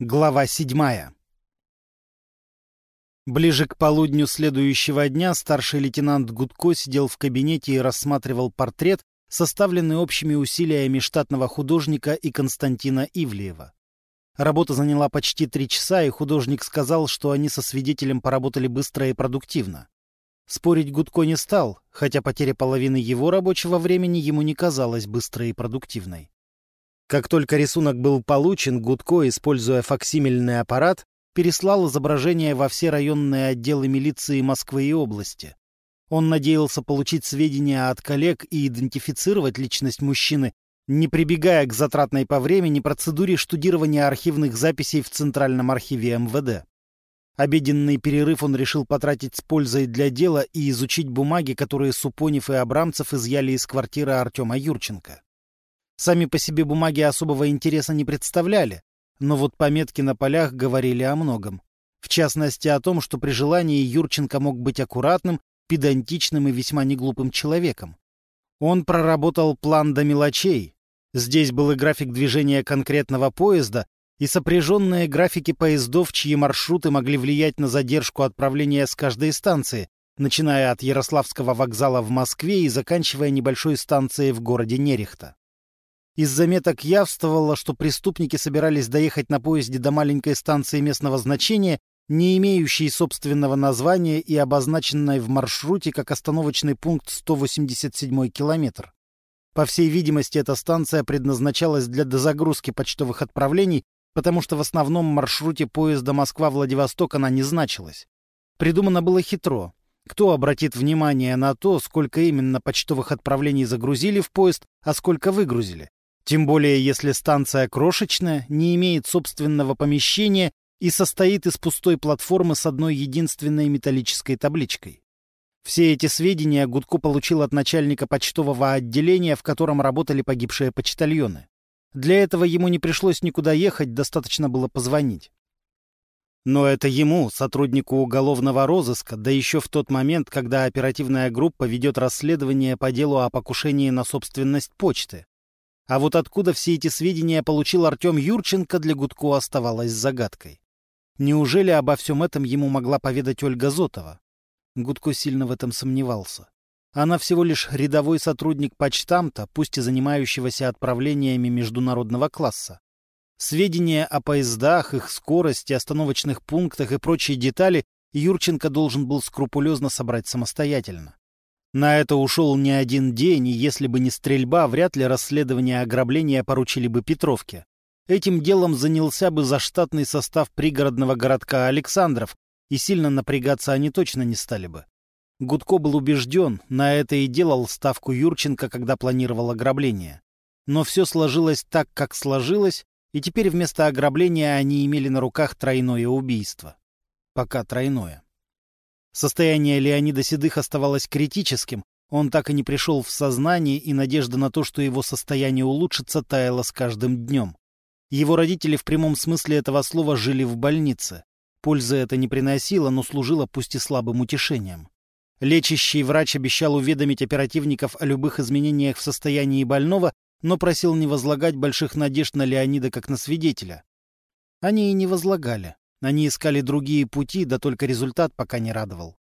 Глава седьмая Ближе к полудню следующего дня старший лейтенант Гудко сидел в кабинете и рассматривал портрет, составленный общими усилиями штатного художника и Константина Ивлеева. Работа заняла почти три часа, и художник сказал, что они со свидетелем поработали быстро и продуктивно. Спорить Гудко не стал, хотя потеря половины его рабочего времени ему не казалась быстрой и продуктивной. Как только рисунок был получен, Гудко, используя факсимильный аппарат, переслал изображение во все районные отделы милиции Москвы и области. Он надеялся получить сведения от коллег и идентифицировать личность мужчины, не прибегая к затратной по времени процедуре штудирования архивных записей в Центральном архиве МВД. Обеденный перерыв он решил потратить с пользой для дела и изучить бумаги, которые Супонев и Абрамцев изъяли из квартиры Артема Юрченко. Сами по себе бумаги особого интереса не представляли, но вот пометки на полях говорили о многом. В частности, о том, что при желании Юрченко мог быть аккуратным, педантичным и весьма неглупым человеком. Он проработал план до мелочей. Здесь был и график движения конкретного поезда, и сопряженные графики поездов, чьи маршруты могли влиять на задержку отправления с каждой станции, начиная от Ярославского вокзала в Москве и заканчивая небольшой станцией в городе Нерехта. Из заметок явствовало, что преступники собирались доехать на поезде до маленькой станции местного значения, не имеющей собственного названия и обозначенной в маршруте как остановочный пункт 187 километр. По всей видимости, эта станция предназначалась для дозагрузки почтовых отправлений, потому что в основном маршруте поезда Москва-Владивосток она не значилась. Придумано было хитро. Кто обратит внимание на то, сколько именно почтовых отправлений загрузили в поезд, а сколько выгрузили? Тем более, если станция крошечная, не имеет собственного помещения и состоит из пустой платформы с одной единственной металлической табличкой. Все эти сведения Гудко получил от начальника почтового отделения, в котором работали погибшие почтальоны. Для этого ему не пришлось никуда ехать, достаточно было позвонить. Но это ему, сотруднику уголовного розыска, да еще в тот момент, когда оперативная группа ведет расследование по делу о покушении на собственность почты. А вот откуда все эти сведения получил Артем Юрченко, для Гудко оставалось загадкой. Неужели обо всем этом ему могла поведать Ольга Зотова? Гудко сильно в этом сомневался. Она всего лишь рядовой сотрудник почтамта, пусть и занимающегося отправлениями международного класса. Сведения о поездах, их скорости, остановочных пунктах и прочие детали Юрченко должен был скрупулезно собрать самостоятельно. На это ушел не один день, и если бы не стрельба, вряд ли расследование ограбления поручили бы Петровке. Этим делом занялся бы заштатный состав пригородного городка Александров, и сильно напрягаться они точно не стали бы. Гудко был убежден, на это и делал ставку Юрченко, когда планировал ограбление. Но все сложилось так, как сложилось, и теперь вместо ограбления они имели на руках тройное убийство. Пока тройное. Состояние Леонида Седых оставалось критическим, он так и не пришел в сознание, и надежда на то, что его состояние улучшится, таяла с каждым днем. Его родители в прямом смысле этого слова жили в больнице. Пользы это не приносило, но служило пусть и слабым утешением. Лечащий врач обещал уведомить оперативников о любых изменениях в состоянии больного, но просил не возлагать больших надежд на Леонида как на свидетеля. Они и не возлагали. Они искали другие пути, да только результат пока не радовал.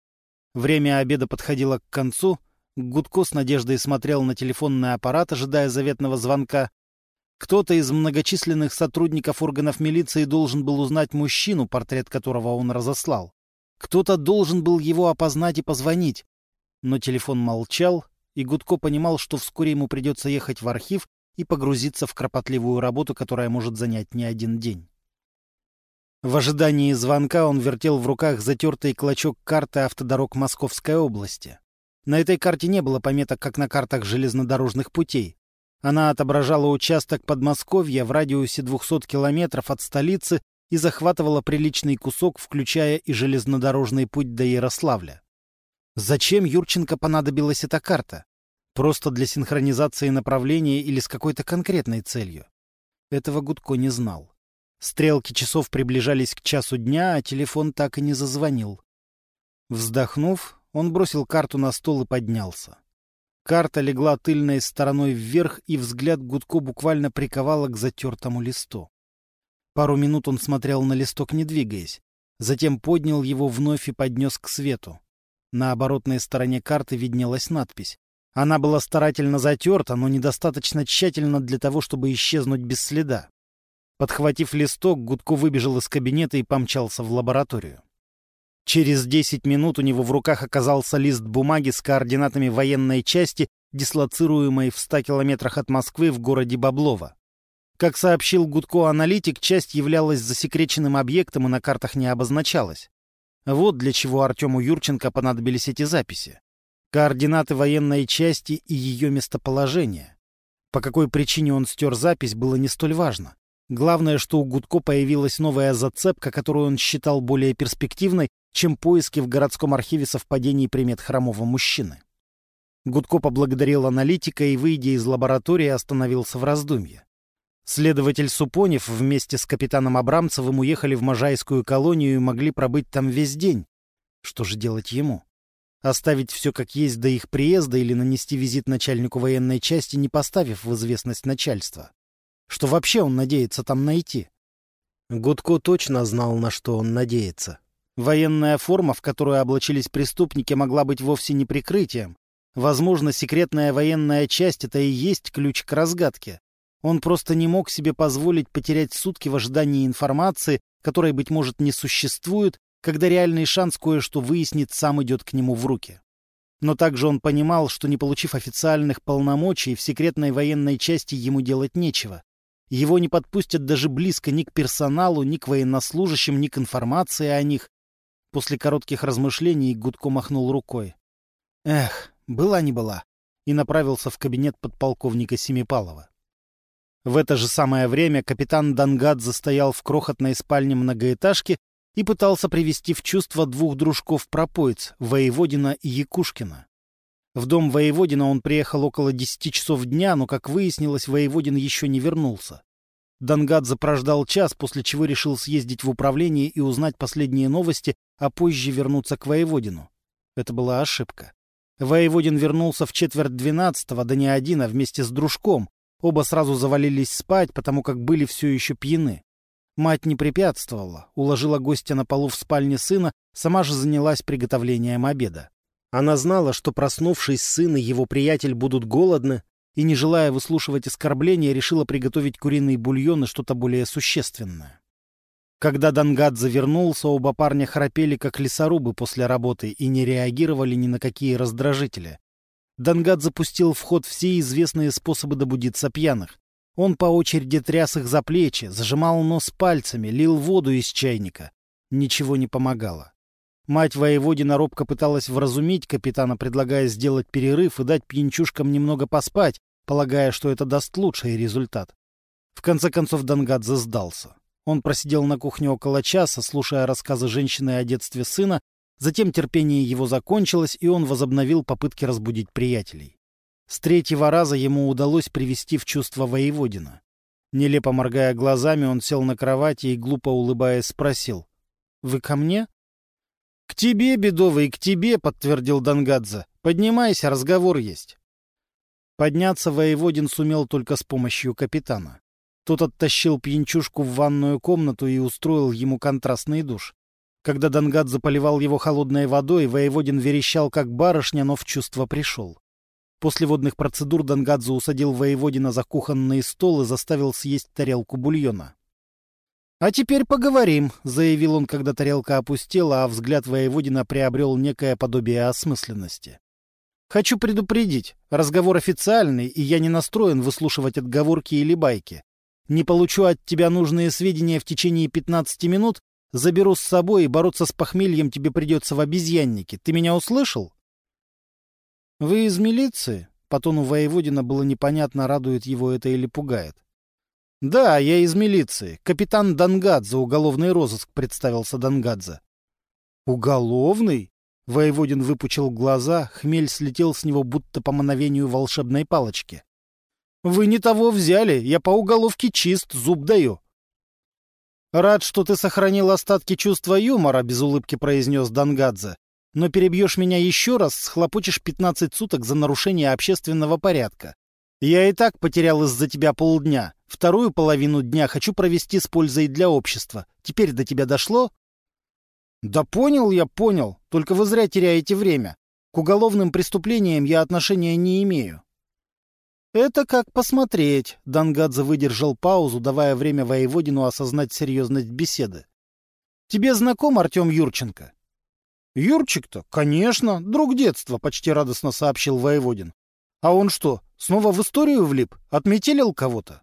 Время обеда подходило к концу. Гудко с надеждой смотрел на телефонный аппарат, ожидая заветного звонка. Кто-то из многочисленных сотрудников органов милиции должен был узнать мужчину, портрет которого он разослал. Кто-то должен был его опознать и позвонить. Но телефон молчал, и Гудко понимал, что вскоре ему придется ехать в архив и погрузиться в кропотливую работу, которая может занять не один день. В ожидании звонка он вертел в руках затертый клочок карты автодорог Московской области. На этой карте не было пометок, как на картах железнодорожных путей. Она отображала участок Подмосковья в радиусе 200 километров от столицы и захватывала приличный кусок, включая и железнодорожный путь до Ярославля. Зачем Юрченко понадобилась эта карта? Просто для синхронизации направления или с какой-то конкретной целью? Этого Гудко не знал. Стрелки часов приближались к часу дня, а телефон так и не зазвонил. Вздохнув, он бросил карту на стол и поднялся. Карта легла тыльной стороной вверх, и взгляд Гудко буквально приковала к затертому листу. Пару минут он смотрел на листок, не двигаясь. Затем поднял его вновь и поднес к свету. На оборотной стороне карты виднелась надпись. Она была старательно затерта, но недостаточно тщательно для того, чтобы исчезнуть без следа. Подхватив листок, Гудко выбежал из кабинета и помчался в лабораторию. Через 10 минут у него в руках оказался лист бумаги с координатами военной части, дислоцируемой в 100 километрах от Москвы в городе Баблово. Как сообщил Гудко-аналитик, часть являлась засекреченным объектом и на картах не обозначалась. Вот для чего Артему Юрченко понадобились эти записи. Координаты военной части и ее местоположение. По какой причине он стер запись, было не столь важно. Главное, что у Гудко появилась новая зацепка, которую он считал более перспективной, чем поиски в городском архиве совпадений примет хромого мужчины. Гудко поблагодарил аналитика и, выйдя из лаборатории, остановился в раздумье. Следователь Супонев вместе с капитаном Абрамцевым уехали в Можайскую колонию и могли пробыть там весь день. Что же делать ему? Оставить все как есть до их приезда или нанести визит начальнику военной части, не поставив в известность начальства? Что вообще он надеется там найти? Гудко точно знал, на что он надеется. Военная форма, в которую облачились преступники, могла быть вовсе не прикрытием. Возможно, секретная военная часть — это и есть ключ к разгадке. Он просто не мог себе позволить потерять сутки в ожидании информации, которой, быть может, не существует, когда реальный шанс кое-что выяснить сам идет к нему в руки. Но также он понимал, что не получив официальных полномочий, в секретной военной части ему делать нечего. Его не подпустят даже близко ни к персоналу, ни к военнослужащим, ни к информации о них. После коротких размышлений Гудко махнул рукой. Эх, была не была. И направился в кабинет подполковника Семипалова. В это же самое время капитан Дангадзе стоял в крохотной спальне многоэтажки и пытался привести в чувство двух дружков-пропоиц, Воеводина и Якушкина. В дом Воеводина он приехал около десяти часов дня, но, как выяснилось, Воеводин еще не вернулся. Дангадзе прождал час, после чего решил съездить в управление и узнать последние новости, а позже вернуться к Воеводину. Это была ошибка. Воеводин вернулся в четверть двенадцатого, да не один, а вместе с дружком, Оба сразу завалились спать, потому как были все еще пьяны. Мать не препятствовала, уложила гостя на полу в спальне сына, сама же занялась приготовлением обеда. Она знала, что, проснувшись, сын и его приятель будут голодны, и, не желая выслушивать оскорбления, решила приготовить куриный бульон и что-то более существенное. Когда Дангадзе вернулся, оба парня храпели, как лесорубы после работы, и не реагировали ни на какие раздражители. Дангад запустил в ход все известные способы добудиться пьяных. Он по очереди тряс их за плечи, зажимал нос пальцами, лил воду из чайника. Ничего не помогало. Мать воеводина робко пыталась вразумить капитана, предлагая сделать перерыв и дать пьянчушкам немного поспать, полагая, что это даст лучший результат. В конце концов Дангадзе сдался. Он просидел на кухне около часа, слушая рассказы женщины о детстве сына, Затем терпение его закончилось, и он возобновил попытки разбудить приятелей. С третьего раза ему удалось привести в чувство воеводина. Нелепо моргая глазами, он сел на кровати и, глупо улыбаясь, спросил. — Вы ко мне? — К тебе, бедовый, к тебе, — подтвердил Дангадзе. — Поднимайся, разговор есть. Подняться воеводин сумел только с помощью капитана. Тот оттащил пьянчушку в ванную комнату и устроил ему контрастный душ. Когда Дангадзе поливал его холодной водой, воеводин верещал как барышня, но в чувство пришел. После водных процедур Дангадзе усадил воеводина за кухонный стол и заставил съесть тарелку бульона. «А теперь поговорим», — заявил он, когда тарелка опустела, а взгляд воеводина приобрел некое подобие осмысленности. «Хочу предупредить, разговор официальный, и я не настроен выслушивать отговорки или байки. Не получу от тебя нужные сведения в течение 15 минут, Заберу с собой, и бороться с похмельем тебе придется в обезьяннике. Ты меня услышал? — Вы из милиции? По тону воеводина было непонятно, радует его это или пугает. — Да, я из милиции. Капитан Дангадзе, уголовный розыск, представился Дангадзе. — Уголовный? Воеводин выпучил глаза, хмель слетел с него будто по мановению волшебной палочки. — Вы не того взяли, я по уголовке чист, зуб даю. «Рад, что ты сохранил остатки чувства юмора», — без улыбки произнес Дангадзе. «Но перебьешь меня еще раз, схлопочешь 15 суток за нарушение общественного порядка. Я и так потерял из-за тебя полдня. Вторую половину дня хочу провести с пользой для общества. Теперь до тебя дошло? Да понял я, понял. Только вы зря теряете время. К уголовным преступлениям я отношения не имею. Это как посмотреть. Дангадзе выдержал паузу, давая время воеводину осознать серьезность беседы. Тебе знаком Артем Юрченко? Юрчик-то, конечно, друг детства, почти радостно сообщил воеводин. А он что, снова в историю влип? Отметелил кого-то?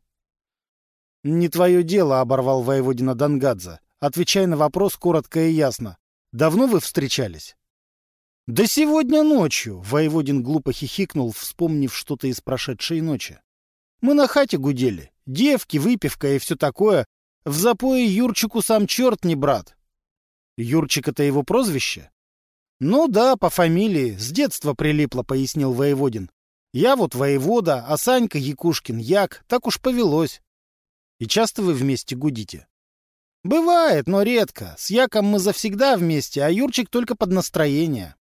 Не твое дело, оборвал воеводина Дангадзе. Отвечай на вопрос коротко и ясно. Давно вы встречались? Да сегодня ночью, воеводин глупо хихикнул, вспомнив что-то из прошедшей ночи. Мы на хате гудели. Девки, выпивка и все такое. В запое Юрчику сам черт не брат. Юрчик — это его прозвище? Ну да, по фамилии. С детства прилипло, пояснил воеводин. Я вот воевода, а Санька Якушкин, Як. Так уж повелось. И часто вы вместе гудите? Бывает, но редко. С Яком мы завсегда вместе, а Юрчик только под настроение.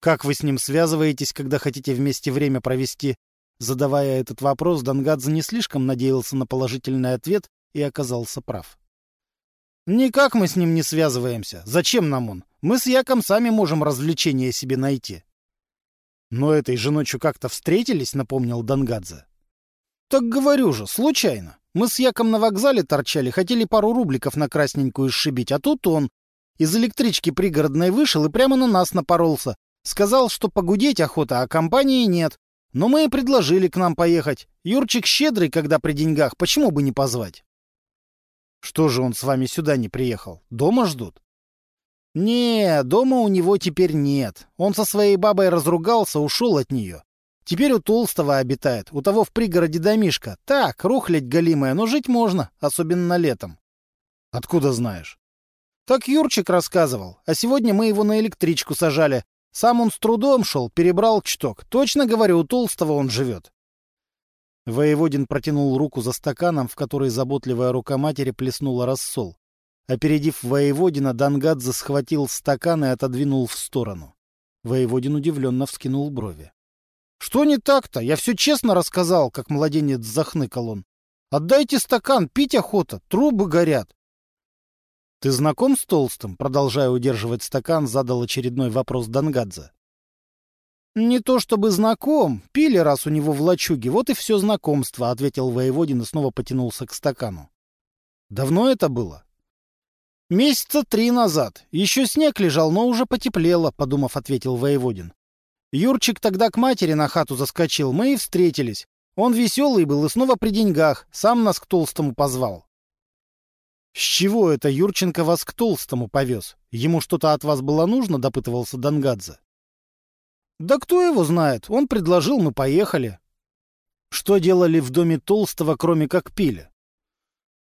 Как вы с ним связываетесь, когда хотите вместе время провести? Задавая этот вопрос, Дангадзе не слишком надеялся на положительный ответ и оказался прав. Никак мы с ним не связываемся. Зачем нам он? Мы с Яком сами можем развлечения себе найти. Но этой же ночью как-то встретились, напомнил Дангадзе. Так говорю же, случайно. Мы с Яком на вокзале торчали, хотели пару рубликов на красненькую сшибить, а тут он из электрички пригородной вышел и прямо на нас напоролся. Сказал, что погудеть охота, а компании нет. Но мы и предложили к нам поехать. Юрчик щедрый, когда при деньгах, почему бы не позвать? Что же он с вами сюда не приехал? Дома ждут? Не, дома у него теперь нет. Он со своей бабой разругался, ушел от нее. Теперь у Толстого обитает, у того в пригороде домишка. Так, рухлядь голимая, но жить можно, особенно летом. Откуда знаешь? Так Юрчик рассказывал, а сегодня мы его на электричку сажали. Сам он с трудом шел, перебрал чток. Точно говорю, у Толстого он живет. Воеводин протянул руку за стаканом, в который заботливая рука матери плеснула рассол. Опередив воеводина, Дангадзе схватил стакан и отодвинул в сторону. Воеводин удивленно вскинул брови. — Что не так-то? Я все честно рассказал, как младенец захныкал он. — Отдайте стакан, пить охота, трубы горят. — Ты знаком с Толстым? — продолжая удерживать стакан, задал очередной вопрос Дангадзе. «Не то чтобы знаком. Пили раз у него в лачуге, вот и все знакомство», — ответил воеводин и снова потянулся к стакану. «Давно это было?» «Месяца три назад. Еще снег лежал, но уже потеплело», — подумав, ответил воеводин. «Юрчик тогда к матери на хату заскочил, мы и встретились. Он веселый был и снова при деньгах, сам нас к Толстому позвал». «С чего это Юрченко вас к Толстому повез? Ему что-то от вас было нужно?» — допытывался Дангадзе. Да кто его знает? Он предложил, мы поехали. Что делали в доме Толстого, кроме как пили?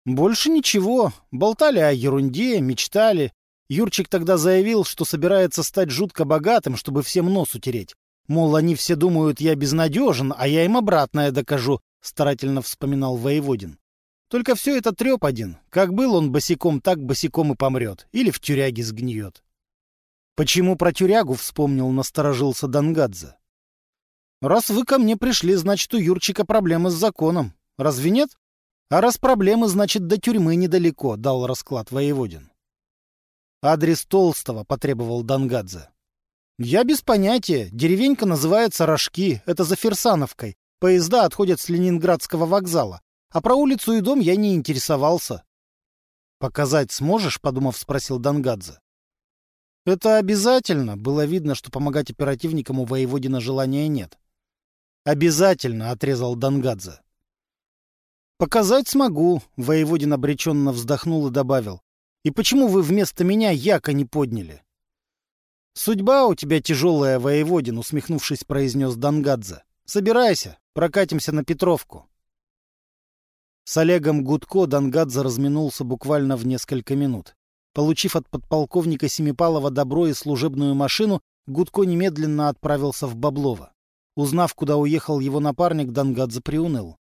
Больше ничего. Болтали о ерунде, мечтали. Юрчик тогда заявил, что собирается стать жутко богатым, чтобы всем нос утереть. Мол, они все думают, я безнадежен, а я им обратное докажу, старательно вспоминал воеводин. Только все это треп один. Как был он босиком, так босиком и помрет. Или в тюряге сгниет. Почему про тюрягу вспомнил, насторожился Дангадзе. Раз вы ко мне пришли, значит, у Юрчика проблемы с законом. Разве нет? А раз проблемы, значит, до тюрьмы недалеко, дал расклад воеводин. Адрес Толстого потребовал Дангадзе. Я без понятия. Деревенька называется Рожки. Это за Ферсановкой. Поезда отходят с Ленинградского вокзала. А про улицу и дом я не интересовался. Показать сможешь? Подумав, спросил Дангадзе. Это обязательно. Было видно, что помогать оперативникам у воеводина желания нет. Обязательно, отрезал Дангадзе. Показать смогу, воеводин обреченно вздохнул и добавил. И почему вы вместо меня яко не подняли? Судьба у тебя тяжелая, воеводин, усмехнувшись, произнес Дангадзе. Собирайся, прокатимся на Петровку. С Олегом Гудко Дангадзе разминулся буквально в несколько минут. Получив от подполковника Семипалова добро и служебную машину, Гудко немедленно отправился в Баблово. Узнав, куда уехал его напарник, Дангадзе приуныл.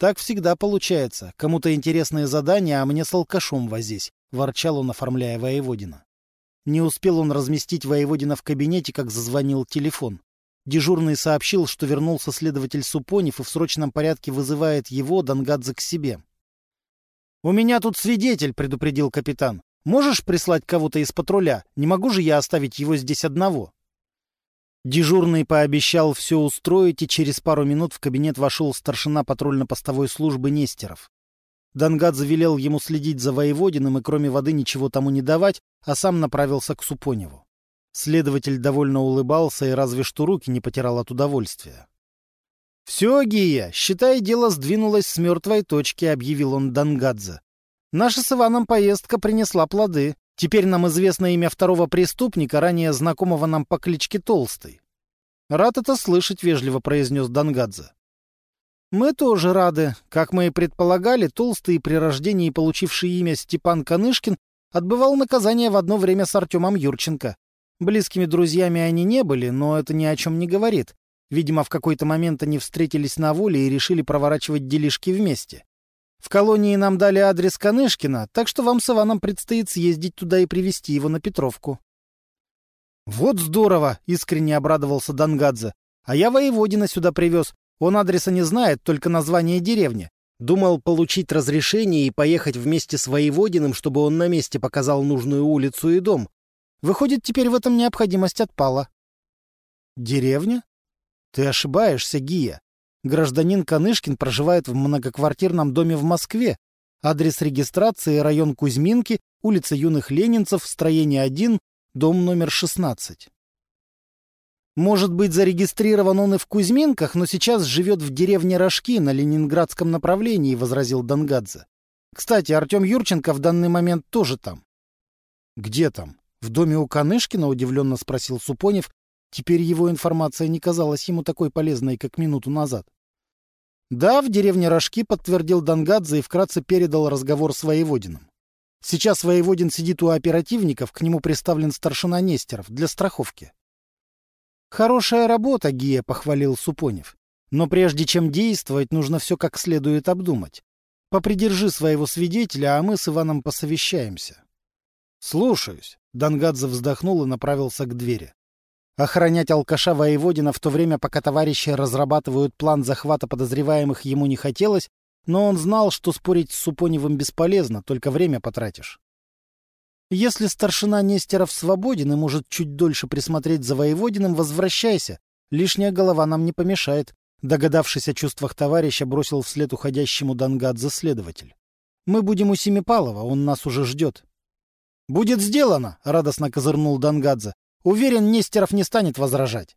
«Так всегда получается. Кому-то интересные задания, а мне с алкашом возись», — ворчал он, оформляя воеводина. Не успел он разместить воеводина в кабинете, как зазвонил телефон. Дежурный сообщил, что вернулся следователь Супонев и в срочном порядке вызывает его, Дангадзе, к себе. «У меня тут свидетель», — предупредил капитан. «Можешь прислать кого-то из патруля? Не могу же я оставить его здесь одного». Дежурный пообещал все устроить, и через пару минут в кабинет вошел старшина патрульно-постовой службы Нестеров. Дангадзе велел ему следить за воеводиным и кроме воды ничего тому не давать, а сам направился к Супоневу. Следователь довольно улыбался и разве что руки не потирал от удовольствия. — Все, Гия, считай, дело сдвинулось с мертвой точки, — объявил он Дангадзе. — Наша с Иваном поездка принесла плоды. Теперь нам известно имя второго преступника, ранее знакомого нам по кличке Толстый. — Рад это слышать, — вежливо произнес Дангадзе. Мы тоже рады. Как мы и предполагали, толстый при рождении получивший имя Степан Канышкин отбывал наказание в одно время с Артемом Юрченко. Близкими друзьями они не были, но это ни о чем не говорит. Видимо, в какой-то момент они встретились на воле и решили проворачивать делишки вместе. В колонии нам дали адрес Канышкина, так что вам с Иваном предстоит съездить туда и привезти его на Петровку. «Вот здорово!» — искренне обрадовался Дангадзе. «А я воеводина сюда привез. Он адреса не знает, только название деревни. Думал получить разрешение и поехать вместе с воеводиным, чтобы он на месте показал нужную улицу и дом. Выходит, теперь в этом необходимость отпала. Деревня? Ты ошибаешься, Гия. Гражданин Канышкин проживает в многоквартирном доме в Москве. Адрес регистрации — район Кузьминки, улица Юных Ленинцев, строение 1, дом номер 16. Может быть, зарегистрирован он и в Кузьминках, но сейчас живет в деревне Рожки на ленинградском направлении, — возразил Дангадзе. Кстати, Артем Юрченко в данный момент тоже там. — Где там? В доме у Канышкина? — удивленно спросил Супонев. Теперь его информация не казалась ему такой полезной, как минуту назад. — Да, в деревне Рожки, — подтвердил Дангадзе и вкратце передал разговор с воеводином. Сейчас воеводин сидит у оперативников, к нему приставлен старшина Нестеров для страховки. «Хорошая работа, Гия», — похвалил Супонев. «Но прежде чем действовать, нужно все как следует обдумать. Попридержи своего свидетеля, а мы с Иваном посовещаемся». «Слушаюсь», — Дангадзе вздохнул и направился к двери. Охранять алкаша воеводина в то время, пока товарищи разрабатывают план захвата подозреваемых, ему не хотелось, но он знал, что спорить с Супоневым бесполезно, только время потратишь. Если старшина Нестеров свободен и может чуть дольше присмотреть за воеводиным, возвращайся. Лишняя голова нам не помешает. Догадавшись о чувствах товарища, бросил вслед уходящему Дангадзе следователь. Мы будем у Семипалова, он нас уже ждет. Будет сделано, радостно козырнул Дангадзе. Уверен, Нестеров не станет возражать.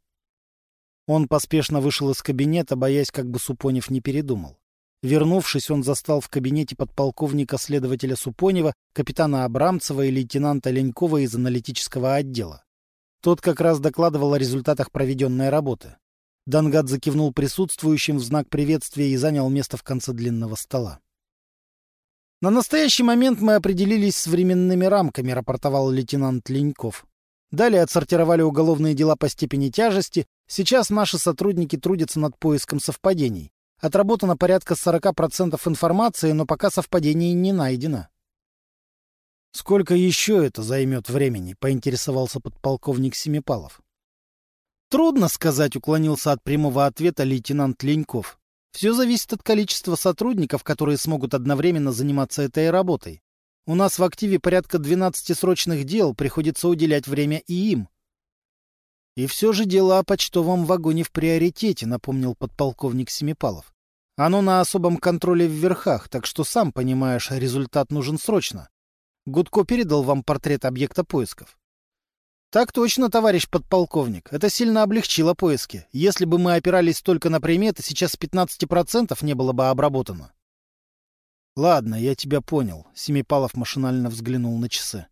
Он поспешно вышел из кабинета, боясь, как бы Супонев не передумал. Вернувшись, он застал в кабинете подполковника-следователя Супонева, капитана Абрамцева и лейтенанта Ленькова из аналитического отдела. Тот как раз докладывал о результатах проведенной работы. Дангад закивнул присутствующим в знак приветствия и занял место в конце длинного стола. «На настоящий момент мы определились с временными рамками», — рапортовал лейтенант Леньков. «Далее отсортировали уголовные дела по степени тяжести. Сейчас наши сотрудники трудятся над поиском совпадений. Отработано порядка 40% информации, но пока совпадений не найдено. «Сколько еще это займет времени?» — поинтересовался подполковник Семипалов. «Трудно сказать», — уклонился от прямого ответа лейтенант Леньков. «Все зависит от количества сотрудников, которые смогут одновременно заниматься этой работой. У нас в активе порядка 12 срочных дел, приходится уделять время и им». «И все же дело о почтовом вагоне в приоритете», — напомнил подполковник Семипалов. Оно на особом контроле в верхах, так что, сам понимаешь, результат нужен срочно. Гудко передал вам портрет объекта поисков. Так точно, товарищ подполковник. Это сильно облегчило поиски. Если бы мы опирались только на приметы, сейчас 15% не было бы обработано. Ладно, я тебя понял. Семипалов машинально взглянул на часы.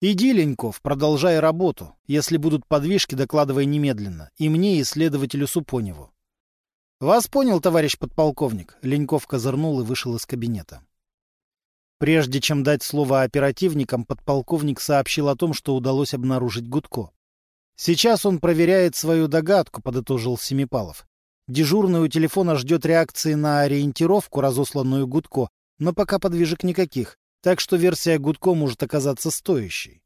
Иди, Леньков, продолжай работу. Если будут подвижки, докладывай немедленно. И мне, и следователю Супоневу. «Вас понял, товарищ подполковник», — Леньков козырнул и вышел из кабинета. Прежде чем дать слово оперативникам, подполковник сообщил о том, что удалось обнаружить Гудко. «Сейчас он проверяет свою догадку», — подытожил Семипалов. «Дежурный у телефона ждет реакции на ориентировку, разосланную Гудко, но пока подвижек никаких, так что версия Гудко может оказаться стоящей».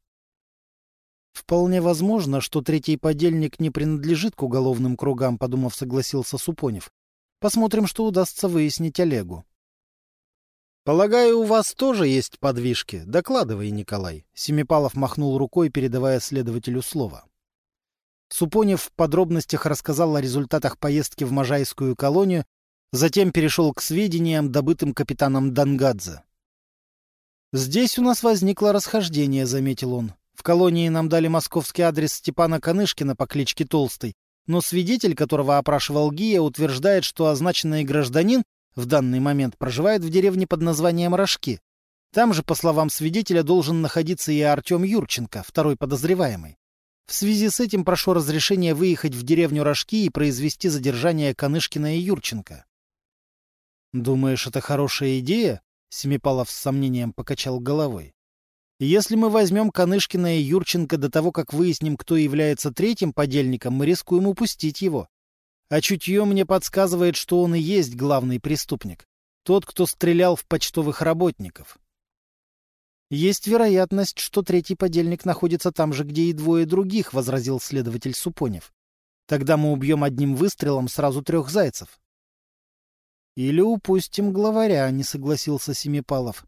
Вполне возможно, что третий подельник не принадлежит к уголовным кругам, подумав, согласился Супонев. Посмотрим, что удастся выяснить Олегу. Полагаю, у вас тоже есть подвижки. Докладывай, Николай. Семипалов махнул рукой, передавая следователю слово. Супонев в подробностях рассказал о результатах поездки в Можайскую колонию, затем перешел к сведениям, добытым капитаном Дангадзе. «Здесь у нас возникло расхождение», — заметил он. «В колонии нам дали московский адрес Степана Канышкина по кличке Толстый, но свидетель, которого опрашивал Гия, утверждает, что означенный гражданин в данный момент проживает в деревне под названием Рожки. Там же, по словам свидетеля, должен находиться и Артем Юрченко, второй подозреваемый. В связи с этим прошу разрешения выехать в деревню Рожки и произвести задержание Канышкина и Юрченко. «Думаешь, это хорошая идея?» — Семипалов с сомнением покачал головой. «Если мы возьмем Канышкина и Юрченко до того, как выясним, кто является третьим подельником, мы рискуем упустить его. А чутье мне подсказывает, что он и есть главный преступник. Тот, кто стрелял в почтовых работников. «Есть вероятность, что третий подельник находится там же, где и двое других», — возразил следователь Супонев. «Тогда мы убьем одним выстрелом сразу трех зайцев». «Или упустим главаря», — не согласился Семипалов.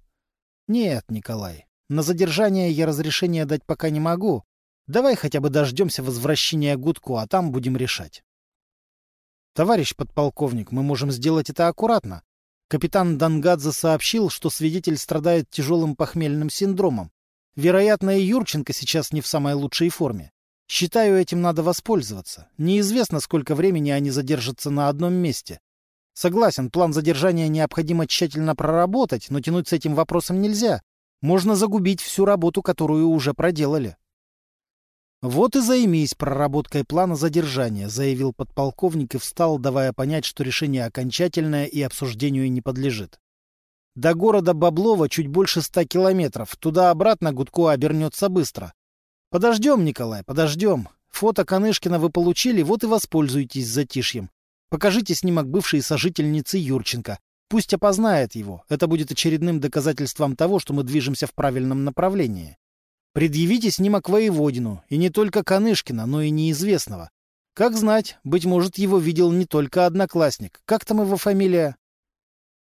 «Нет, Николай, на задержание я разрешения дать пока не могу. Давай хотя бы дождемся возвращения Гудку, а там будем решать». «Товарищ подполковник, мы можем сделать это аккуратно. Капитан Дангадзе сообщил, что свидетель страдает тяжелым похмельным синдромом. Вероятно, и Юрченко сейчас не в самой лучшей форме. Считаю, этим надо воспользоваться. Неизвестно, сколько времени они задержатся на одном месте. Согласен, план задержания необходимо тщательно проработать, но тянуть с этим вопросом нельзя. Можно загубить всю работу, которую уже проделали. «Вот и займись проработкой плана задержания», — заявил подполковник и встал, давая понять, что решение окончательное и обсуждению не подлежит. «До города Баблова чуть больше ста километров. Туда-обратно Гудко обернется быстро. Подождем, Николай, подождем. Фото Канышкина вы получили, вот и воспользуйтесь затишьем. Покажите снимок бывшей сожительницы Юрченко. Пусть опознает его. Это будет очередным доказательством того, что мы движемся в правильном направлении. Предъявите снимок воеводину, и не только Канышкина, но и неизвестного. Как знать, быть может, его видел не только одноклассник. Как там его фамилия?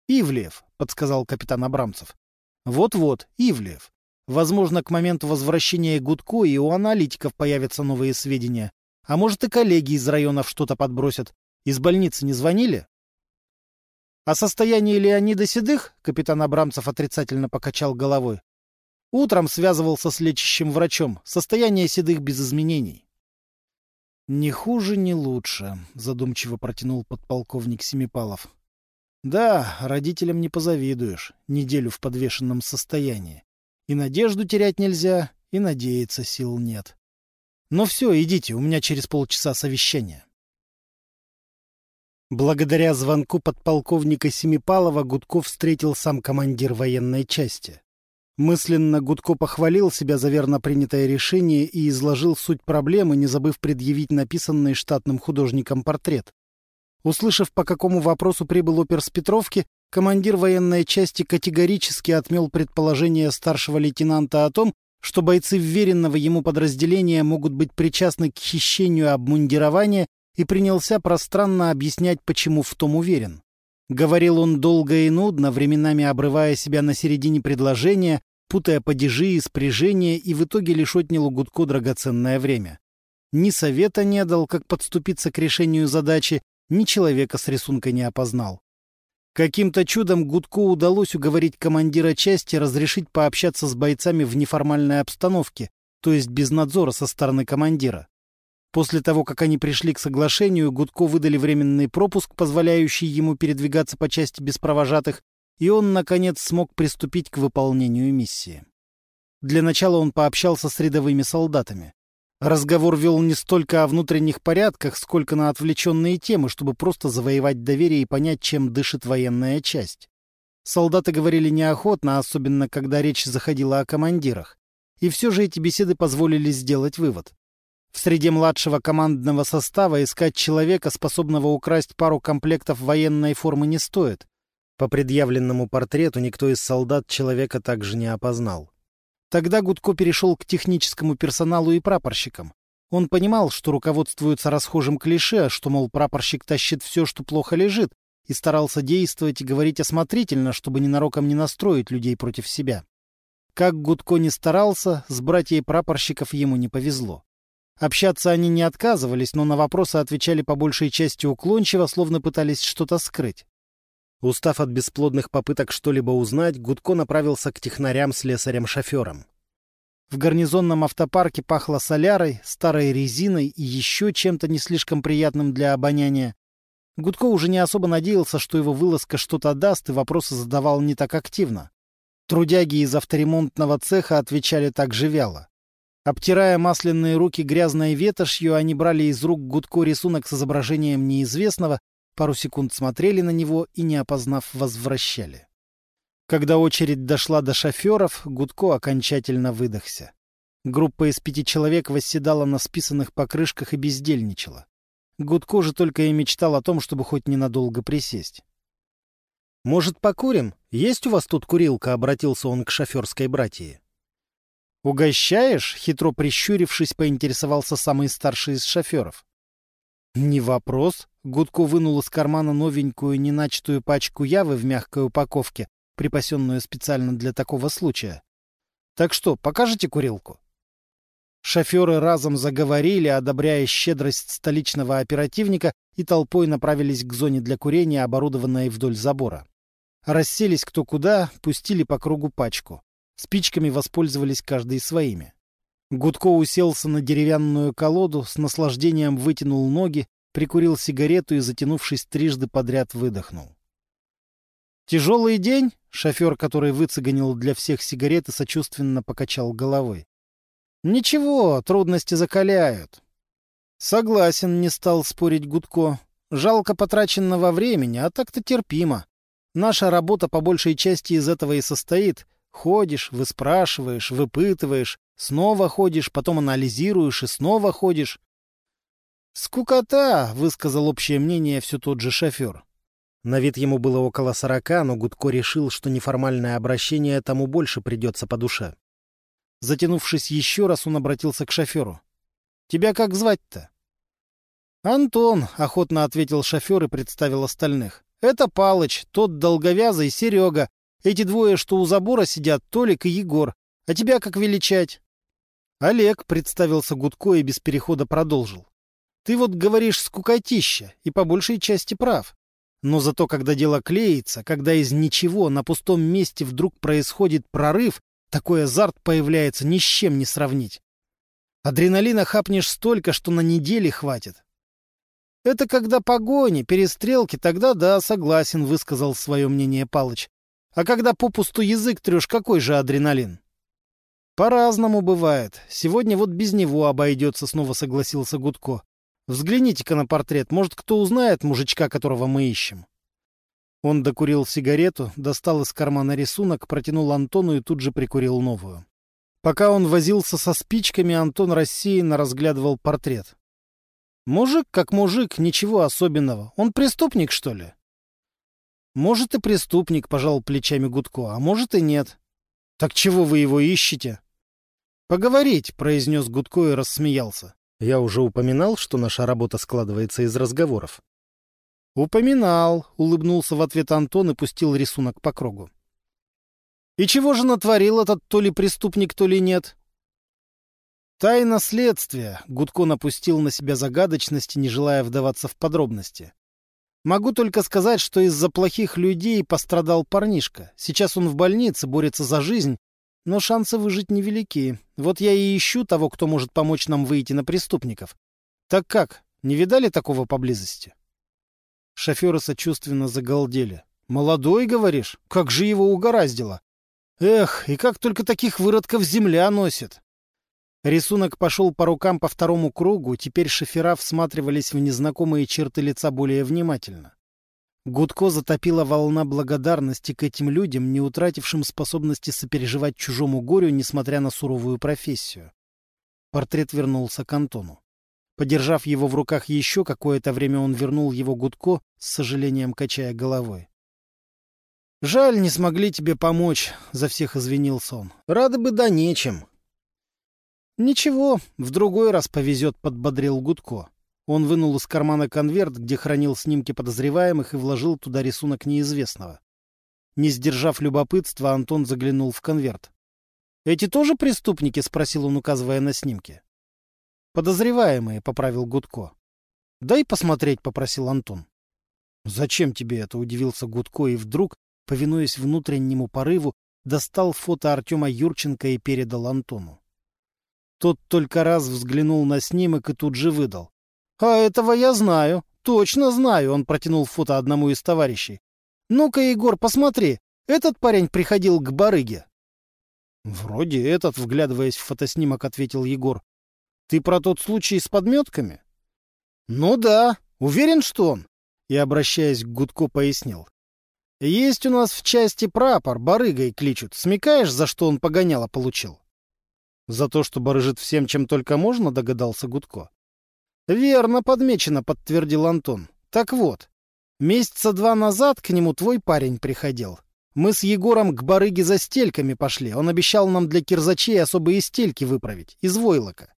Ивлев, подсказал капитан Абрамцев. Вот-вот, Ивлев. Возможно, к моменту возвращения Гудко и у аналитиков появятся новые сведения. А может, и коллеги из районов что-то подбросят. Из больницы не звонили? О состоянии Леонида Седых капитан Абрамцев отрицательно покачал головой. Утром связывался с лечащим врачом. Состояние седых без изменений. «Не хуже, не лучше», — задумчиво протянул подполковник Семипалов. «Да, родителям не позавидуешь. Неделю в подвешенном состоянии. И надежду терять нельзя, и надеяться сил нет. Но все, идите, у меня через полчаса совещание». Благодаря звонку подполковника Семипалова Гудков встретил сам командир военной части. Мысленно Гудко похвалил себя за верно принятое решение и изложил суть проблемы, не забыв предъявить написанный штатным художником портрет. Услышав, по какому вопросу прибыл опер с Петровки, командир военной части категорически отмел предположение старшего лейтенанта о том, что бойцы вверенного ему подразделения могут быть причастны к хищению обмундирования и принялся пространно объяснять, почему в том уверен. Говорил он долго и нудно, временами обрывая себя на середине предложения, путая падежи и спряжения, и в итоге лишь отнял у Гудко драгоценное время. Ни совета не дал, как подступиться к решению задачи, ни человека с рисунка не опознал. Каким-то чудом Гудко удалось уговорить командира части разрешить пообщаться с бойцами в неформальной обстановке, то есть без надзора со стороны командира. После того, как они пришли к соглашению, Гудко выдали временный пропуск, позволяющий ему передвигаться по части без провожатых, и он, наконец, смог приступить к выполнению миссии. Для начала он пообщался с рядовыми солдатами. Разговор вел не столько о внутренних порядках, сколько на отвлеченные темы, чтобы просто завоевать доверие и понять, чем дышит военная часть. Солдаты говорили неохотно, особенно когда речь заходила о командирах. И все же эти беседы позволили сделать вывод. В среде младшего командного состава искать человека, способного украсть пару комплектов военной формы, не стоит. По предъявленному портрету никто из солдат человека также не опознал. Тогда Гудко перешел к техническому персоналу и прапорщикам. Он понимал, что руководствуется расхожим клише, что, мол, прапорщик тащит все, что плохо лежит, и старался действовать и говорить осмотрительно, чтобы ненароком не настроить людей против себя. Как Гудко не старался, с братьей прапорщиков ему не повезло. Общаться они не отказывались, но на вопросы отвечали по большей части уклончиво, словно пытались что-то скрыть. Устав от бесплодных попыток что-либо узнать, Гудко направился к технарям с лесарем-шофером. В гарнизонном автопарке пахло солярой, старой резиной и еще чем-то не слишком приятным для обоняния. Гудко уже не особо надеялся, что его вылазка что-то даст, и вопросы задавал не так активно. Трудяги из авторемонтного цеха отвечали так же вяло. Обтирая масляные руки грязной ветошью, они брали из рук Гудко рисунок с изображением неизвестного пару секунд смотрели на него и, не опознав, возвращали. Когда очередь дошла до шоферов, Гудко окончательно выдохся. Группа из пяти человек восседала на списанных покрышках и бездельничала. Гудко же только и мечтал о том, чтобы хоть ненадолго присесть. «Может, покурим? Есть у вас тут курилка?» — обратился он к шоферской братье. «Угощаешь?» — хитро прищурившись, поинтересовался самый старший из шоферов. «Не вопрос». Гудко вынул из кармана новенькую неначатую пачку явы в мягкой упаковке, припасенную специально для такого случая. «Так что, покажете курилку?» Шоферы разом заговорили, одобряя щедрость столичного оперативника, и толпой направились к зоне для курения, оборудованной вдоль забора. Расселись кто куда, пустили по кругу пачку. Спичками воспользовались каждый своими. Гудко уселся на деревянную колоду, с наслаждением вытянул ноги, прикурил сигарету и, затянувшись трижды подряд, выдохнул. «Тяжелый день?» — шофер, который выцеганил для всех сигареты, сочувственно покачал головой. «Ничего, трудности закаляют». «Согласен», — не стал спорить Гудко. «Жалко потраченного времени, а так-то терпимо. Наша работа по большей части из этого и состоит. Ходишь, выспрашиваешь, выпытываешь, снова ходишь, потом анализируешь и снова ходишь. «Скукота!» — высказал общее мнение все тот же шофер. На вид ему было около сорока, но Гудко решил, что неформальное обращение тому больше придется по душе. Затянувшись еще раз, он обратился к шоферу. «Тебя как звать-то?» «Антон», — охотно ответил шофер и представил остальных. «Это Палыч, тот долговязый Серега, эти двое, что у забора сидят, Толик и Егор. А тебя как величать? Олег представился Гудко и без перехода продолжил. Ты вот говоришь скукотища, и по большей части прав. Но зато, когда дело клеится, когда из ничего на пустом месте вдруг происходит прорыв, такой азарт появляется ни с чем не сравнить. Адреналина хапнешь столько, что на недели хватит. Это когда погони, перестрелки, тогда да, согласен, высказал свое мнение Палыч. А когда попусту язык трешь, какой же адреналин? По-разному бывает. Сегодня вот без него обойдется, снова согласился Гудко. Взгляните-ка на портрет. Может, кто узнает мужичка, которого мы ищем? Он докурил сигарету, достал из кармана рисунок, протянул Антону и тут же прикурил новую. Пока он возился со спичками, Антон рассеянно разглядывал портрет. Мужик как мужик, ничего особенного. Он преступник, что ли? Может, и преступник, пожал плечами Гудко, а может и нет. Так чего вы его ищете? Поговорить, произнес Гудко и рассмеялся. Я уже упоминал, что наша работа складывается из разговоров. Упоминал, улыбнулся в ответ Антон и пустил рисунок по кругу. И чего же натворил этот то ли преступник, то ли нет? Тайна следствия. Гудко напустил на себя загадочности, не желая вдаваться в подробности. Могу только сказать, что из-за плохих людей пострадал парнишка. Сейчас он в больнице, борется за жизнь, но шансы выжить невелики. Вот я и ищу того, кто может помочь нам выйти на преступников. Так как, не видали такого поблизости? Шоферы сочувственно загалдели. «Молодой, говоришь? Как же его угораздило!» «Эх, и как только таких выродков земля носит!» Рисунок пошел по рукам по второму кругу, теперь шофера всматривались в незнакомые черты лица более внимательно. Гудко затопила волна благодарности к этим людям, не утратившим способности сопереживать чужому горю, несмотря на суровую профессию. Портрет вернулся к Антону. Подержав его в руках еще какое-то время, он вернул его Гудко, с сожалением качая головой. «Жаль, не смогли тебе помочь», — за всех извинился он. «Рады бы да нечем». «Ничего, в другой раз повезет», — подбодрил Гудко. Он вынул из кармана конверт, где хранил снимки подозреваемых, и вложил туда рисунок неизвестного. Не сдержав любопытства, Антон заглянул в конверт. «Эти тоже преступники?» — спросил он, указывая на снимки. «Подозреваемые», — поправил Гудко. «Дай посмотреть», — попросил Антон. «Зачем тебе это?» — удивился Гудко и вдруг, повинуясь внутреннему порыву, достал фото Артема Юрченко и передал Антону. Тот только раз взглянул на снимок и тут же выдал. «А этого я знаю. Точно знаю», — он протянул фото одному из товарищей. «Ну-ка, Егор, посмотри. Этот парень приходил к барыге». «Вроде этот», — вглядываясь в фотоснимок, ответил Егор. «Ты про тот случай с подметками?» «Ну да. Уверен, что он?» И, обращаясь к Гудко, пояснил. «Есть у нас в части прапор, барыгой кличут. Смекаешь, за что он погоняло получил?» «За то, что барыжит всем, чем только можно», — догадался Гудко. «Верно подмечено», — подтвердил Антон. «Так вот, месяца два назад к нему твой парень приходил. Мы с Егором к барыге за стельками пошли. Он обещал нам для кирзачей особые стельки выправить, из войлока.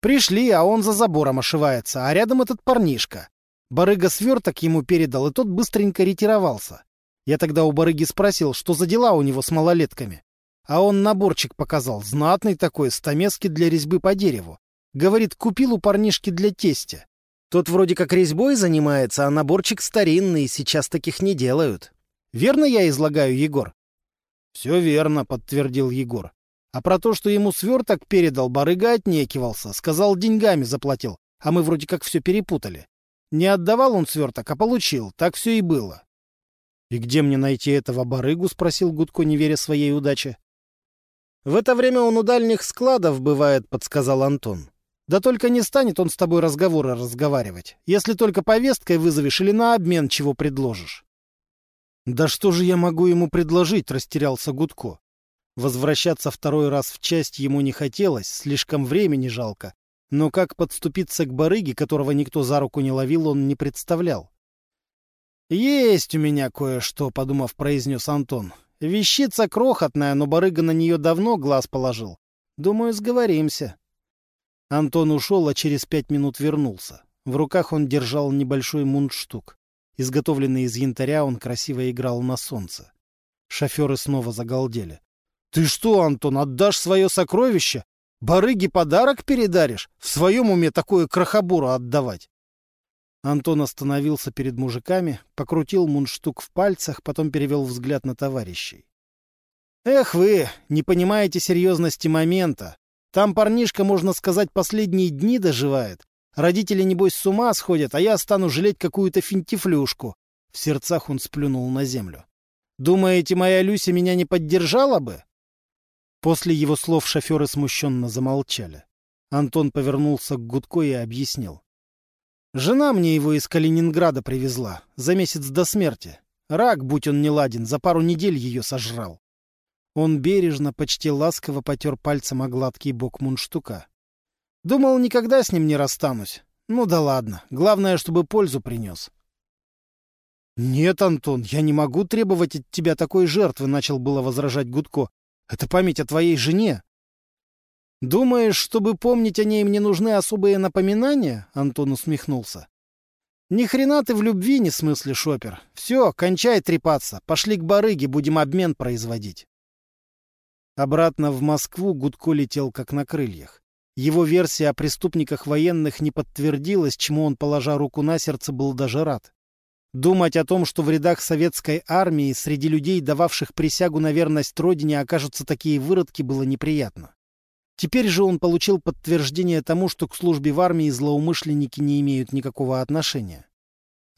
Пришли, а он за забором ошивается, а рядом этот парнишка. Барыга сверток ему передал, и тот быстренько ретировался. Я тогда у барыги спросил, что за дела у него с малолетками. А он наборчик показал, знатный такой, стамески для резьбы по дереву. Говорит, купил у парнишки для тестя. Тот вроде как резьбой занимается, а наборчик старинный, сейчас таких не делают. Верно я излагаю, Егор? — Все верно, — подтвердил Егор. А про то, что ему сверток передал, барыга отнекивался, сказал, деньгами заплатил, а мы вроде как все перепутали. Не отдавал он сверток, а получил, так все и было. — И где мне найти этого барыгу? — спросил Гудко, не веря своей удаче. — В это время он у дальних складов бывает, — подсказал Антон. Да только не станет он с тобой разговоры разговаривать, если только повесткой вызовешь или на обмен чего предложишь. «Да что же я могу ему предложить?» — растерялся Гудко. Возвращаться второй раз в часть ему не хотелось, слишком времени жалко. Но как подступиться к барыге, которого никто за руку не ловил, он не представлял. «Есть у меня кое-что», — подумав, произнес Антон. «Вещица крохотная, но барыга на нее давно глаз положил. Думаю, сговоримся». Антон ушел, а через пять минут вернулся. В руках он держал небольшой мундштук. Изготовленный из янтаря, он красиво играл на солнце. Шоферы снова загалдели. — Ты что, Антон, отдашь свое сокровище? Барыге подарок передаришь? В своем уме такое крохобору отдавать? Антон остановился перед мужиками, покрутил мундштук в пальцах, потом перевел взгляд на товарищей. «Эх вы, не понимаете серьезности момента. Там парнишка, можно сказать, последние дни доживает. Родители, небось, с ума сходят, а я стану жалеть какую-то финтифлюшку. В сердцах он сплюнул на землю. Думаете, моя Люся меня не поддержала бы? После его слов шоферы смущенно замолчали. Антон повернулся к Гудко и объяснил. Жена мне его из Калининграда привезла, за месяц до смерти. Рак, будь он неладен, за пару недель ее сожрал. Он бережно, почти ласково потер пальцем о гладкий бок мундштука. Думал, никогда с ним не расстанусь. Ну да ладно, главное, чтобы пользу принес. «Нет, Антон, я не могу требовать от тебя такой жертвы», — начал было возражать Гудко. «Это память о твоей жене». «Думаешь, чтобы помнить о ней, мне нужны особые напоминания?» — Антон усмехнулся. «Ни хрена ты в любви не смыслишь, опер. Все, кончай трепаться. Пошли к барыге, будем обмен производить». Обратно в Москву Гудко летел как на крыльях. Его версия о преступниках военных не подтвердилась, чему он, положа руку на сердце, был даже рад. Думать о том, что в рядах советской армии среди людей, дававших присягу на верность родине, окажутся такие выродки, было неприятно. Теперь же он получил подтверждение тому, что к службе в армии злоумышленники не имеют никакого отношения.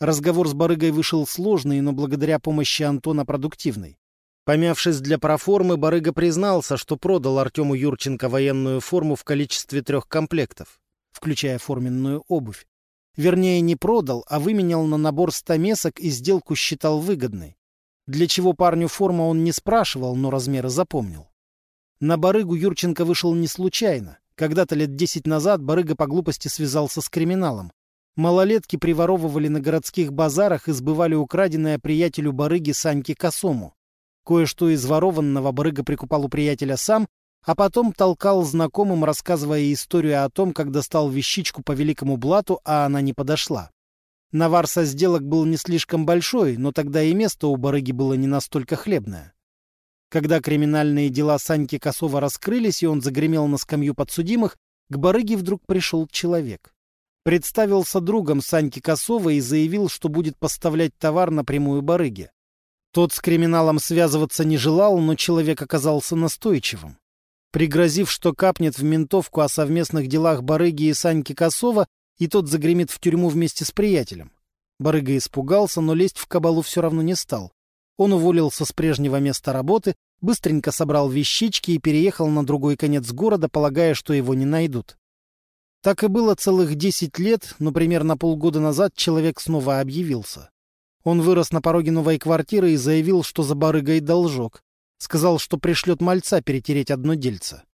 Разговор с барыгой вышел сложный, но благодаря помощи Антона продуктивный. Помявшись для проформы, Барыга признался, что продал Артему Юрченко военную форму в количестве трех комплектов, включая форменную обувь. Вернее, не продал, а выменял на набор стамесок и сделку считал выгодной. Для чего парню форма он не спрашивал, но размеры запомнил. На Барыгу Юрченко вышел не случайно. Когда-то лет десять назад Барыга по глупости связался с криминалом. Малолетки приворовывали на городских базарах и сбывали украденное приятелю Барыги Саньке Косому. Кое-что из ворованного барыга прикупал у приятеля сам, а потом толкал знакомым, рассказывая историю о том, как достал вещичку по великому блату, а она не подошла. Навар со сделок был не слишком большой, но тогда и место у барыги было не настолько хлебное. Когда криминальные дела Саньки Косова раскрылись, и он загремел на скамью подсудимых, к барыге вдруг пришел человек. Представился другом Саньки Косова и заявил, что будет поставлять товар напрямую барыге. Тот с криминалом связываться не желал, но человек оказался настойчивым. Пригрозив, что капнет в ментовку о совместных делах барыги и Саньки Косова, и тот загремит в тюрьму вместе с приятелем. Барыга испугался, но лезть в кабалу все равно не стал. Он уволился с прежнего места работы, быстренько собрал вещички и переехал на другой конец города, полагая, что его не найдут. Так и было целых десять лет, но примерно полгода назад человек снова объявился. Он вырос на пороге новой квартиры и заявил, что за барыгой должок. Сказал, что пришлет мальца перетереть одно дельце.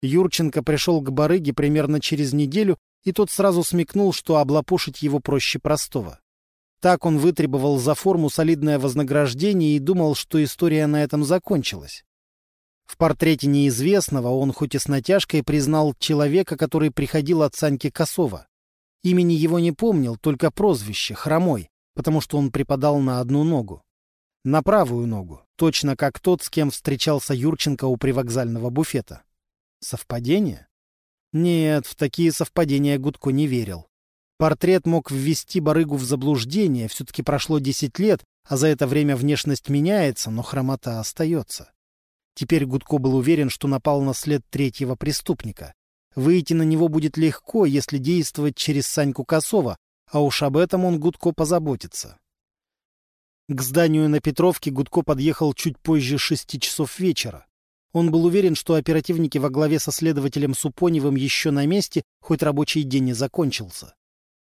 Юрченко пришел к барыге примерно через неделю, и тот сразу смекнул, что облапошить его проще простого. Так он вытребовал за форму солидное вознаграждение и думал, что история на этом закончилась. В портрете неизвестного он хоть и с натяжкой признал человека, который приходил от Саньки Косова. Имени его не помнил, только прозвище — Хромой, потому что он припадал на одну ногу. На правую ногу, точно как тот, с кем встречался Юрченко у привокзального буфета. Совпадение? Нет, в такие совпадения Гудко не верил. Портрет мог ввести барыгу в заблуждение, все-таки прошло десять лет, а за это время внешность меняется, но хромота остается. Теперь Гудко был уверен, что напал на след третьего преступника. Выйти на него будет легко, если действовать через Саньку Косова, а уж об этом он Гудко позаботится. К зданию на Петровке Гудко подъехал чуть позже шести часов вечера. Он был уверен, что оперативники во главе со следователем Супоневым еще на месте, хоть рабочий день не закончился.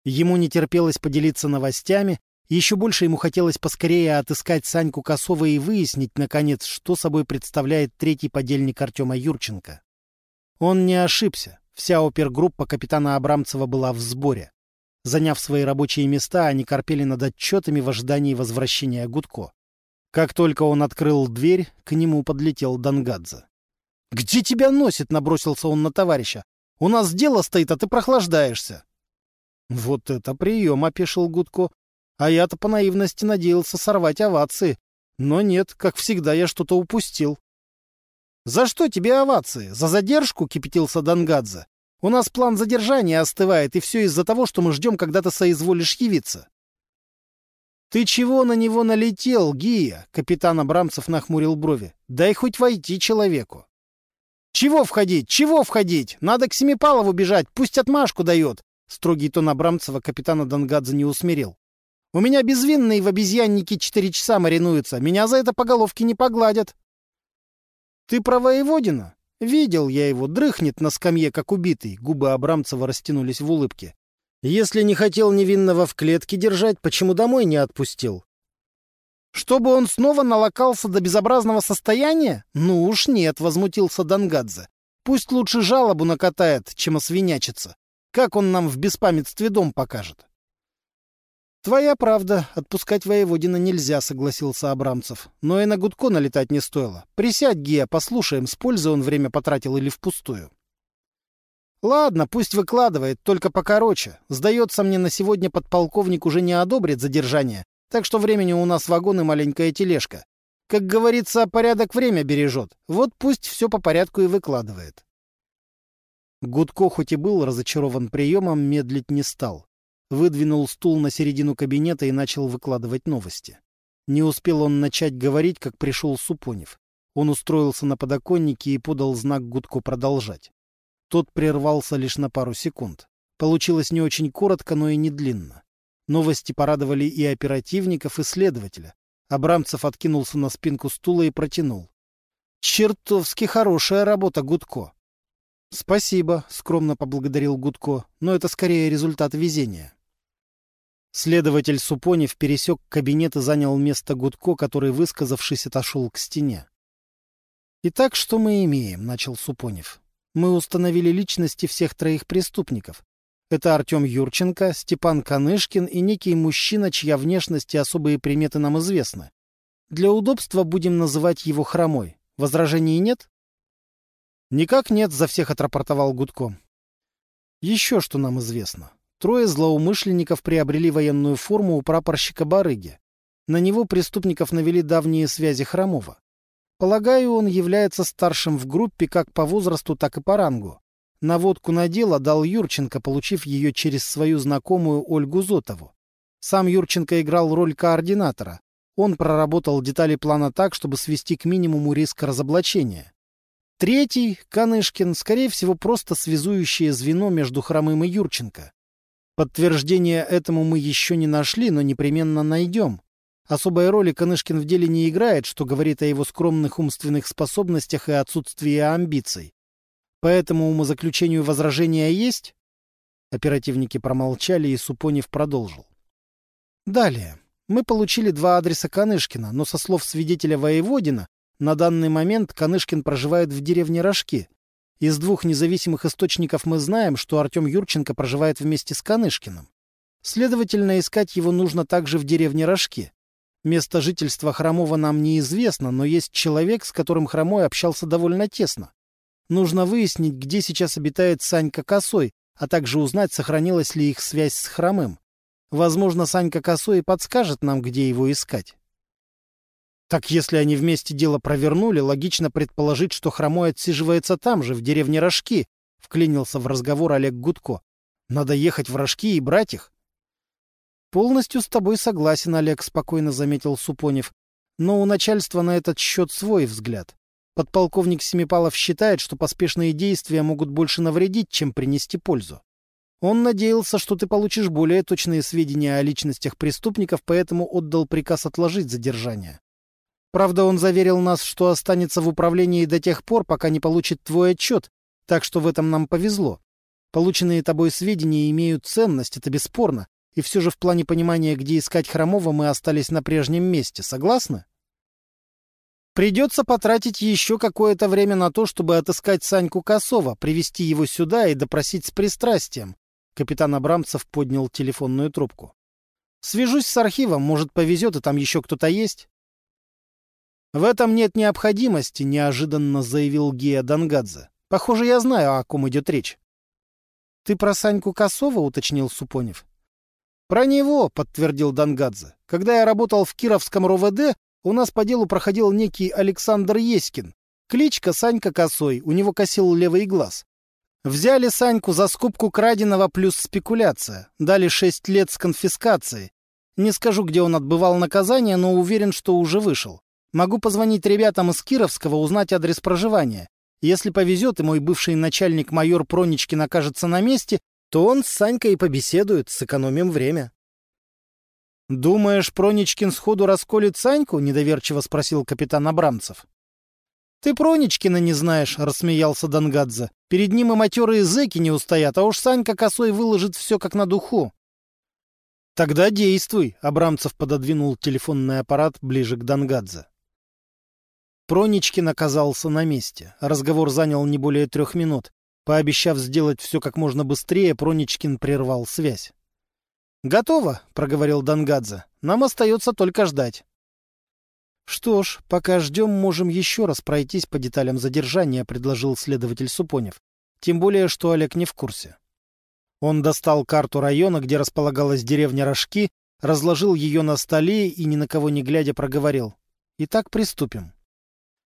Ему не терпелось поделиться новостями, еще больше ему хотелось поскорее отыскать Саньку Косова и выяснить, наконец, что собой представляет третий подельник Артема Юрченко. Он не ошибся. Вся опергруппа капитана Абрамцева была в сборе. Заняв свои рабочие места, они корпели над отчетами в ожидании возвращения Гудко. Как только он открыл дверь, к нему подлетел Дангадзе. «Где тебя носит?» — набросился он на товарища. «У нас дело стоит, а ты прохлаждаешься». «Вот это прием!» — опешил Гудко. «А я-то по наивности надеялся сорвать овации. Но нет, как всегда, я что-то упустил». «За что тебе овации? За задержку?» — кипятился Дангадзе. «У нас план задержания остывает, и все из-за того, что мы ждем, когда ты соизволишь явиться». «Ты чего на него налетел, Гия?» — капитан Абрамцев нахмурил брови. «Дай хоть войти человеку». «Чего входить? Чего входить? Надо к Семипалову бежать, пусть отмашку дает. Строгий тон Абрамцева капитана Дангадзе не усмирил. «У меня безвинные в обезьяннике четыре часа маринуются. Меня за это по головке не погладят». «Ты про воеводина?» «Видел я его, дрыхнет на скамье, как убитый». Губы Абрамцева растянулись в улыбке. «Если не хотел невинного в клетке держать, почему домой не отпустил?» «Чтобы он снова налокался до безобразного состояния? Ну уж нет», — возмутился Дангадзе. «Пусть лучше жалобу накатает, чем освинячится. Как он нам в беспамятстве дом покажет? «Твоя правда, отпускать воеводина нельзя», — согласился Абрамцев. «Но и на Гудко налетать не стоило. Присядь, Гия, послушаем, с пользой он время потратил или впустую». «Ладно, пусть выкладывает, только покороче. Сдается мне, на сегодня подполковник уже не одобрит задержание, так что времени у нас вагон и маленькая тележка. Как говорится, порядок время бережет. Вот пусть все по порядку и выкладывает». Гудко, хоть и был разочарован приемом, медлить не стал. Выдвинул стул на середину кабинета и начал выкладывать новости. Не успел он начать говорить, как пришел Супонев. Он устроился на подоконнике и подал знак Гудко продолжать. Тот прервался лишь на пару секунд. Получилось не очень коротко, но и не длинно. Новости порадовали и оперативников, и следователя. Абрамцев откинулся на спинку стула и протянул. «Чертовски хорошая работа, Гудко. «Спасибо», — скромно поблагодарил Гудко, — «но это скорее результат везения». Следователь Супонев пересек кабинет и занял место Гудко, который, высказавшись, отошел к стене. «Итак, что мы имеем?» — начал Супонев. «Мы установили личности всех троих преступников. Это Артем Юрченко, Степан Канышкин и некий мужчина, чья внешность и особые приметы нам известны. Для удобства будем называть его Хромой. Возражений нет? Никак нет, за всех отрапортовал Гудко. Еще что нам известно. Трое злоумышленников приобрели военную форму у прапорщика Барыги. На него преступников навели давние связи Хромова. Полагаю, он является старшим в группе как по возрасту, так и по рангу. Наводку на дело дал Юрченко, получив ее через свою знакомую Ольгу Зотову. Сам Юрченко играл роль координатора. Он проработал детали плана так, чтобы свести к минимуму риск разоблачения. Третий, Канышкин, скорее всего, просто связующее звено между Хромым и Юрченко. Подтверждения этому мы еще не нашли, но непременно найдем. Особой роли Канышкин в деле не играет, что говорит о его скромных умственных способностях и отсутствии амбиций. Поэтому умозаключению возражения есть? Оперативники промолчали, и Супонев продолжил. Далее. Мы получили два адреса Канышкина, но со слов свидетеля Воеводина, на данный момент Канышкин проживает в деревне Рожки. Из двух независимых источников мы знаем, что Артем Юрченко проживает вместе с Канышкиным. Следовательно, искать его нужно также в деревне Рожки. Место жительства Хромова нам неизвестно, но есть человек, с которым Хромой общался довольно тесно. Нужно выяснить, где сейчас обитает Санька Косой, а также узнать, сохранилась ли их связь с Хромым. Возможно, Санька Косой подскажет нам, где его искать. Так если они вместе дело провернули, логично предположить, что Хромой отсиживается там же, в деревне Рожки, — вклинился в разговор Олег Гудко. Надо ехать в Рожки и брать их. «Полностью с тобой согласен, Олег», — спокойно заметил Супонев. «Но у начальства на этот счет свой взгляд. Подполковник Семипалов считает, что поспешные действия могут больше навредить, чем принести пользу. Он надеялся, что ты получишь более точные сведения о личностях преступников, поэтому отдал приказ отложить задержание. Правда, он заверил нас, что останется в управлении до тех пор, пока не получит твой отчет, так что в этом нам повезло. Полученные тобой сведения имеют ценность, это бесспорно, и все же в плане понимания, где искать Хромова, мы остались на прежнем месте. Согласны? Придется потратить еще какое-то время на то, чтобы отыскать Саньку Косова, привести его сюда и допросить с пристрастием. Капитан Абрамцев поднял телефонную трубку. Свяжусь с архивом, может, повезет, и там еще кто-то есть. В этом нет необходимости, неожиданно заявил Гея Дангадзе. Похоже, я знаю, о ком идет речь. Ты про Саньку Косова, уточнил Супонев. «Про него», — подтвердил Дангадзе. «Когда я работал в Кировском РОВД, у нас по делу проходил некий Александр Еськин. Кличка Санька Косой, у него косил левый глаз. Взяли Саньку за скупку краденого плюс спекуляция. Дали шесть лет с конфискацией. Не скажу, где он отбывал наказание, но уверен, что уже вышел. Могу позвонить ребятам из Кировского, узнать адрес проживания. Если повезет, и мой бывший начальник майор Проничкин окажется на месте, то он с Санькой и побеседует, сэкономим время. «Думаешь, Проничкин сходу расколет Саньку?» — недоверчиво спросил капитан Абрамцев. «Ты Проничкина не знаешь», — рассмеялся Дангадзе. «Перед ним и матерые зэки не устоят, а уж Санька косой выложит все как на духу». «Тогда действуй», — Абрамцев пододвинул телефонный аппарат ближе к Дангадзе. Проничкин оказался на месте. Разговор занял не более трех минут. Пообещав сделать все как можно быстрее, Проничкин прервал связь. «Готово», — проговорил Дангадзе. «Нам остается только ждать». «Что ж, пока ждем, можем еще раз пройтись по деталям задержания», — предложил следователь Супонев. «Тем более, что Олег не в курсе». Он достал карту района, где располагалась деревня Рожки, разложил ее на столе и, ни на кого не глядя, проговорил. «Итак, приступим».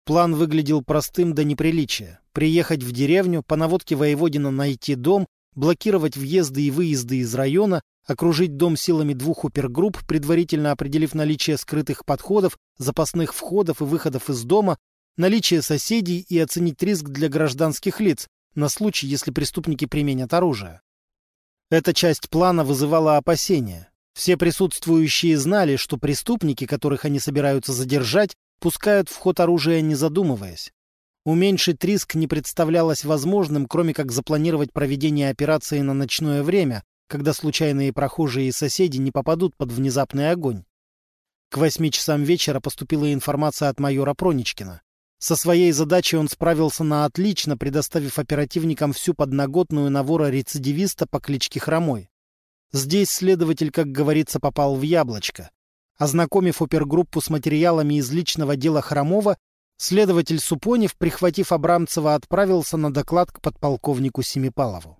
План выглядел простым до неприличия. Приехать в деревню, по наводке воеводина найти дом, блокировать въезды и выезды из района, окружить дом силами двух опергрупп, предварительно определив наличие скрытых подходов, запасных входов и выходов из дома, наличие соседей и оценить риск для гражданских лиц на случай, если преступники применят оружие. Эта часть плана вызывала опасения. Все присутствующие знали, что преступники, которых они собираются задержать, пускают в ход оружие, не задумываясь. Уменьшить риск не представлялось возможным, кроме как запланировать проведение операции на ночное время, когда случайные прохожие и соседи не попадут под внезапный огонь. К восьми часам вечера поступила информация от майора Проничкина. Со своей задачей он справился на отлично, предоставив оперативникам всю подноготную навора рецидивиста по кличке Хромой. Здесь следователь, как говорится, попал в яблочко. Ознакомив опергруппу с материалами из личного дела Хромова, следователь Супонев, прихватив Абрамцева, отправился на доклад к подполковнику Семипалову.